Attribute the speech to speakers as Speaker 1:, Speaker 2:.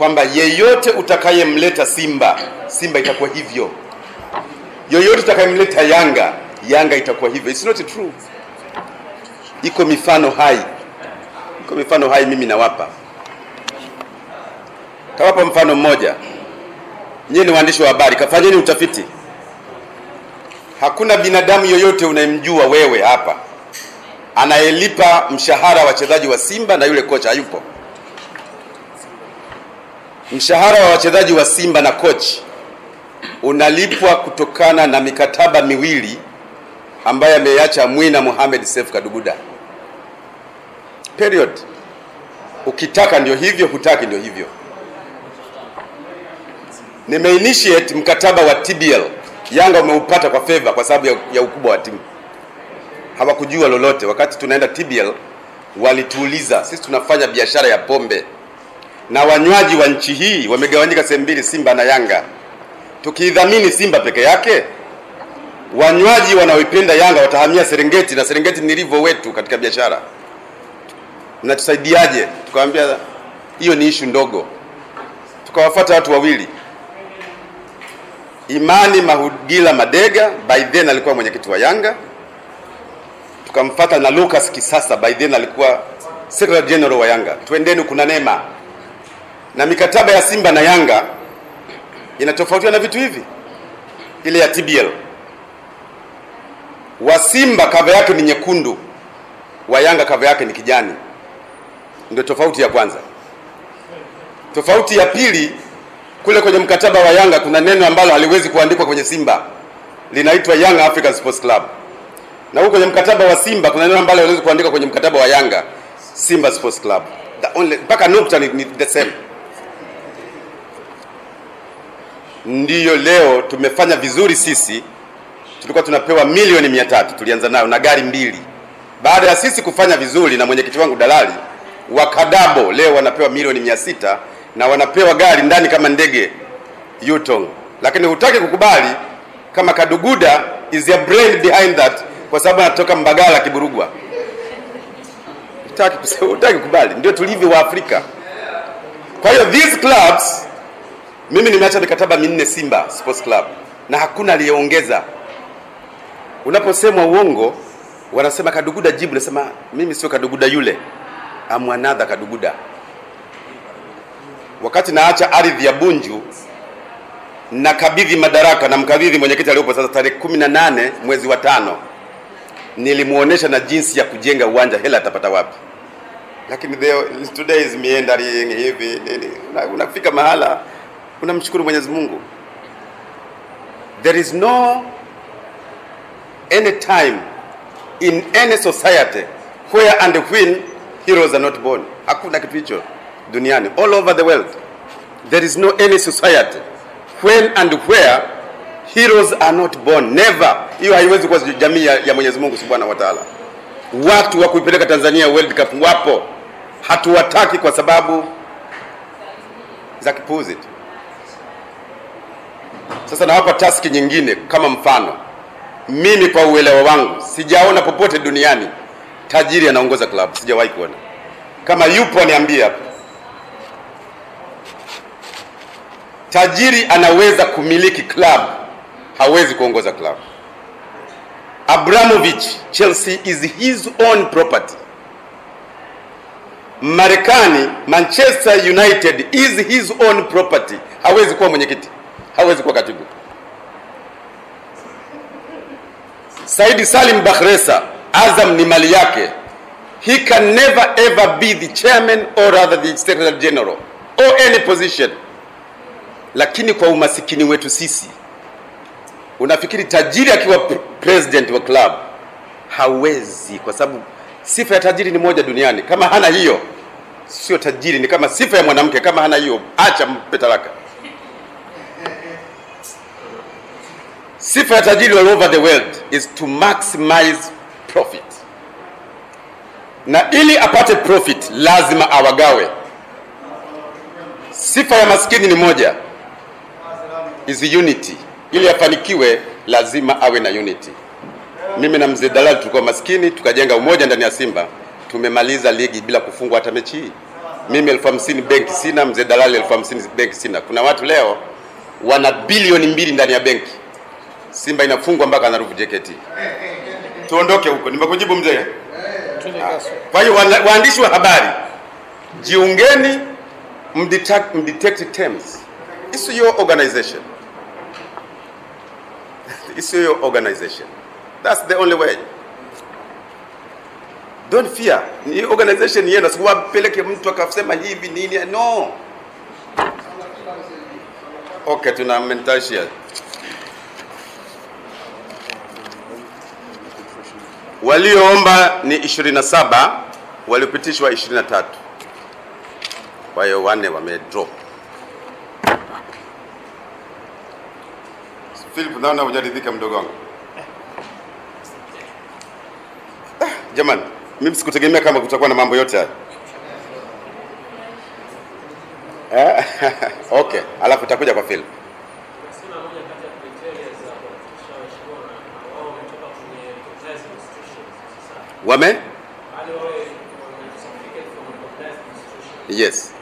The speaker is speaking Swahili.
Speaker 1: kwamba yeyote utakayemleta Simba, Simba itakuwa hivyo. Yoyote utakayemleta Yanga, Yanga itakuwa hivyo. It's not true. Iko mifano hai, iko mifano hai, mimi nawapa. Kawapa mfano mmoja. Nyinyi ni waandishi wa habari, kafanyeni utafiti. Hakuna binadamu yoyote unayemjua wewe hapa anayelipa mshahara wachezaji wa Simba na yule kocha hayupo. Mshahara wa wachezaji wa Simba na coach unalipwa kutokana na mikataba miwili ambayo ameacha Mwina Mohamed Seif Kaduguda. Period. Ukitaka ndio hivyo, hutaki ndio hivyo. Nimeinitiate mkataba wa TBL. Yanga umeupata kwa favor kwa sababu ya, ya ukubwa wa timu. Hawakujua lolote wakati tunaenda TBL, walituuliza sisi tunafanya biashara ya pombe na wanywaji wa nchi hii wamegawanyika sehemu mbili, Simba na Yanga. Tukiidhamini Simba peke yake, wanywaji wanaoipenda Yanga watahamia Serengeti, na Serengeti ni rivo wetu katika biashara. Mnatusaidiaje? Tukamwambia hiyo ni ishu ndogo. Tukawafuata watu wawili, Imani Mahugila Madega, by then alikuwa mwenyekiti wa Yanga. Tukamfuata na Lucas Kisasa, by then alikuwa secretary general wa Yanga. Twendeni, kuna neema na mikataba ya Simba na Yanga inatofautiana na vitu hivi. Ile ya TBL wa Simba kava yake ni nyekundu, wa Yanga kava yake ni kijani. Ndio tofauti ya kwanza. Tofauti ya pili, kule kwenye mkataba wa Yanga kuna neno ambalo haliwezi kuandikwa kwenye Simba, linaitwa Young African Sports Club, na huko kwenye mkataba wa Simba kuna neno ambalo haliwezi kuandikwa kwenye mkataba wa Yanga, Simba Sports Club. The only mpaka nukta ni, ni the same. Ndiyo leo tumefanya vizuri sisi, tulikuwa tunapewa milioni mia tatu tulianza nayo na gari mbili. Baada ya sisi kufanya vizuri na mwenyekiti wangu dalali wakadabo, leo wanapewa milioni mia sita na wanapewa gari ndani kama ndege Yutong, lakini hutaki kukubali kama Kaduguda is a brain behind that, kwa sababu anatoka Mbagala Kiburugwa. Hutaki hutaki kukubali, ndio tulivyo wa Afrika. Kwa hiyo these clubs mimi nimeacha mikataba minne Simba Sports Club na hakuna aliyeongeza. Unaposemwa uongo, wanasema Kaduguda jibu, nasema mimi sio Kaduguda yule, am another Kaduguda. Wakati naacha ardhi ya Bunju na kabidhi madaraka na mkabidhi mwenyekiti aliyopo sasa, tarehe kumi na nane mwezi wa tano, nilimuonesha na jinsi ya kujenga uwanja, hela atapata wapi? Lakini today is meandering hivi unafika mahala unamshukuru Mwenyezi Mungu. There is no any time in any society where and when heroes are not born. Hakuna kitu hicho duniani, all over the world. There is no any society when and where heroes are not born. Never. Hiyo haiwezi kuwa jamii ya, Mwenyezi Mungu Subhanahu wa Ta'ala. Watu wa kuipeleka Tanzania World Cup wapo, hatuwataki kwa sababu za kipuuzi tu. Sasa nawapa taski nyingine kama mfano. Mimi kwa uelewa wangu sijaona popote duniani tajiri anaongoza klabu, sijawahi kuona. Kama yupo aniambie hapa. Tajiri anaweza kumiliki klabu, hawezi kuongoza klabu. Abramovich, Chelsea is his own property. Marekani, Manchester United is his own property. Hawezi kuwa mwenyekiti, hawezi kuwa katibu. Saidi Salim Bakhresa, Azam ni mali yake. He can never ever be the chairman or rather the secretary general or any position. Lakini kwa umasikini wetu sisi, unafikiri tajiri akiwa pre- president wa club hawezi, kwa sababu sifa ya tajiri ni moja duniani. Kama hana hiyo, sio tajiri. Ni kama sifa ya mwanamke, kama hana hiyo, acha, mpe talaka. Sifa ya tajiri all over the world is to maximize profit, na ili apate profit lazima awagawe. Sifa ya maskini ni moja, is unity. Ili afanikiwe lazima awe na unity. Mimi na mzee Dalali tulikuwa maskini, tukajenga umoja ndani ya Simba, tumemaliza ligi bila kufungwa hata mechi hii. Mimi elfu hamsini benki sina, mzee dalali elfu hamsini benki sina. Kuna watu leo wana bilioni mbili ndani ya benki. Simba inafungwa mpaka na JKT. Tuondoke huko, nimekujibu mzee. Kwa hiyo waandishi wa habari, jiungeni, mdetect, mdetect terms. It's your organization. It's your organization. That's the only way. Don't fear. Ni organization yenu, siwapeleke mtu akasema hivi nini. No. Okay, tuna mentorship. Walioomba ni 27, waliopitishwa 23. Kwa hiyo wanne wame drop. Philip, naona hujaridhika mdogo wangu. Jamani, mimi sikutegemea kama kutakuwa na mambo yote haya. Eh? Okay, alafu utakuja kwa Philip.
Speaker 2: Women?
Speaker 1: Yes.